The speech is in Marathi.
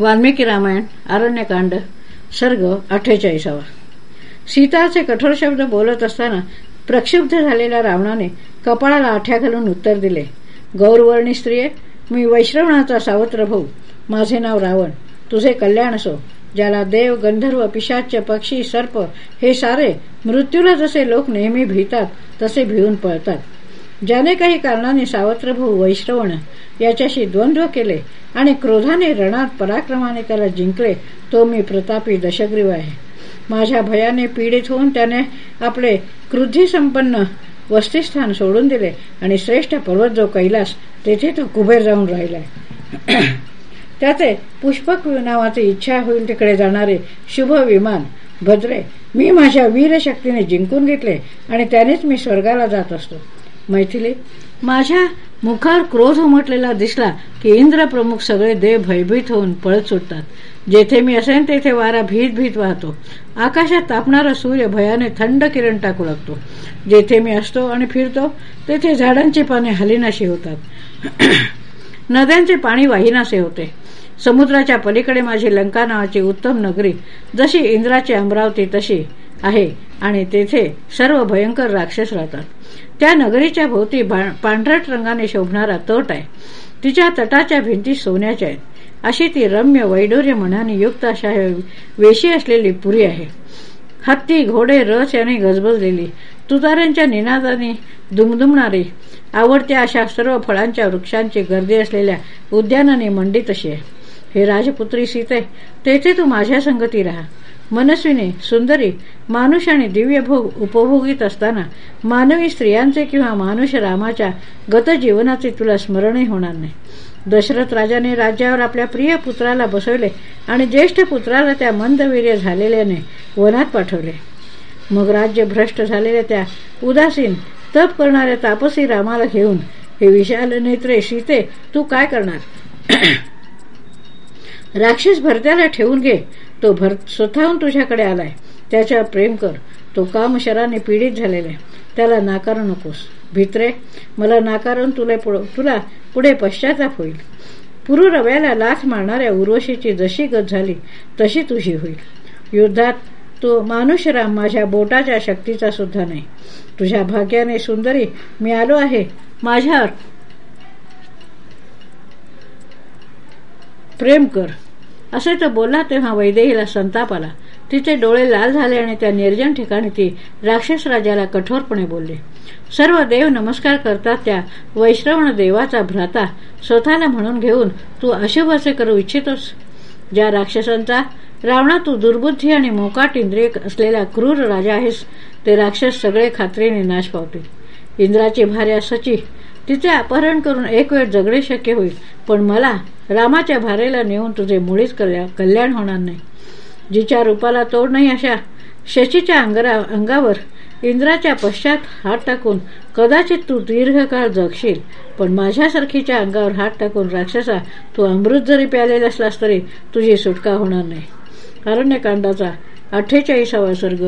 वाल्मिकी रामायण आरण्यकांड सर्ग अठ्ठेचाळीसावा. सीताचे कठोर शब्द बोलत असताना प्रक्षुब्ध झालेल्या रावणाने कपाळाला आठ्या घालून उत्तर दिले गौरवर्णी स्त्रिये मी वैश्रवणाचा सावत्र भाऊ. माझे नाव रावण. तुझे कल्याण असो. ज्याला देव गंधर्व पिशाच्य पक्षी सर्प हे सारे मृत्यूला जसे लोक नेहमी भीतात तसे भिवून पळतात. ज्याने काही कारणाने सावत्रभू वैश्रवण याच्याशी द्वंद्व केले आणि क्रोधाने रणात पराक्रमाने त्याला जिंकले तो मी प्रतापी दशग्रीव आहे. माझ्या भयाने पीडित होऊन त्याने आपले क्रुद्धी संपन्न वस्तीस्थान सोडून दिले आणि श्रेष्ठ पर्वत जो कैलास तेथे तो कुबेर जाऊन राहिलाय. त्याचे पुष्पक नावाची इच्छा होईल तिकडे जाणारे शुभ विमान भद्रे मी माझ्या वीरशक्तीने जिंकून घेतले आणि त्यानेच मी स्वर्गाला जात असतो. मैथिली. माझ्या मुखावर क्रोध उमटलेला दिसला की इंद्रप्रमुख सगळे देव भयभीत होऊन पळत सुटतात. जेथे मी असेन तेथे वारा भीत भीत वाहतो. आकाशात तापणारा सूर्य भयाने थंड किरण टाकू लागतो. जेथे मी असतो आणि फिरतो तेथे झाडांची पाने हलिनाशी होतात. नद्यांचे पाणी वाहिनासे होते. समुद्राच्या पलीकडे माझी लंका नावाची उत्तम नगरी जशी इंद्राची अमरावती तशी. आहे. आणि तेथे सर्व भयंकर राक्षस राहतात. त्या नगरीच्या भोवती पांढरट रंगाने शोभणारा तट आहे. तिच्या तटाच्या भिंती सोन्याच्या आहेत. अशी ती रम्य वैडूर्य मनाने युक्त अशा वेशी असलेली पुरी आहे. हत्ती घोडे रस याने गजबजलेली तुताऱ्यांच्या निनादाने दुमदुमणारी आवडत्या अशा सर्व फळांच्या वृक्षांची गर्दी असलेल्या उद्यानाने मंडी तशी आहे. हे राजपुत्री सीते तेथे तू माझ्या संगती राहा. मनस्विनी सुंदरी मानुष आणि दिव्य भोग उपभोगीत असताना मानवी स्त्रियांचे किंवा मानुष रामाच्या गत जीवनाचे तुला स्मरणही होणार नाही. दशरथ राजाने राज्यावर आपल्या प्रिय पुत्राला बसवले आणि ज्येष्ठ पुत्राला त्या मंदवीर्य झालेल्याने वनात पाठवले. मग राज्य भ्रष्ट झालेल्या त्या उदासीन तप करणाऱ्या तापसी रामाला घेऊन हे विशाल नेत्रे सीते तू काय करणार? राक्षस भरत्याला ठेवून घे तो भर स्वतःहून तुझ्याकडे आलाय. त्याच्यावर प्रेम कर. तो कामशराने पीडित झालेला त्याला नाकारू नकोस. भित्रे मला नाकारून तुला तुला पुढे पश्चाताप होईल. पुरुरव्याला लाथ मारणाऱ्या उर्वशीची जशी गत झाली तशी तुझी होईल. युद्धात तो मानुषराम माझ्या बोटाच्या शक्तीचा सुद्धा नाही. तुझ्या भाग्याने सुंदरी मी आलो आहे. माझ्यावर प्रेम कर. असे तो बोलला तेव्हा वैदेहीला संताप आला तिचे डोळे लाल झाले आणि त्या निर्जन ठिकाणी ती राक्षस राजाला कठोरपणे बोलले. सर्व देव नमस्कार करतात त्या वैश्रवण देवाचा भ्राता. स्वतःला म्हणून घेऊन तू अशुभाचे करू इच्छितोस? ज्या राक्षसांचा रावणा तू दुर्बुद्धी आणि मोकाट इंद्रिय असलेला क्रूर राजा आहेस ते राक्षस सगळे खात्रीने नाश पावतील. इंद्राची भार्या सची तिचे अपहरण करून एक वेळ जगणे शक्य होईल पण मला रामाच्या भारेला नेऊन तुझे मुळीच कल्याण होणार नाही. जिच्या रूपाला तोड नाही अशा शशीच्या अंगावर इंद्राच्या पश्चात हात टाकून कदाचित तू दीर्घकाळ जगशील पण माझ्यासारखीच्या अंगावर हात टाकून राक्षसा तू अमृत जरी प्यालेला असलास तरी तुझी सुटका होणार नाही. अरण्यकांडाचा अठ्ठेचाळीसावा सर्ग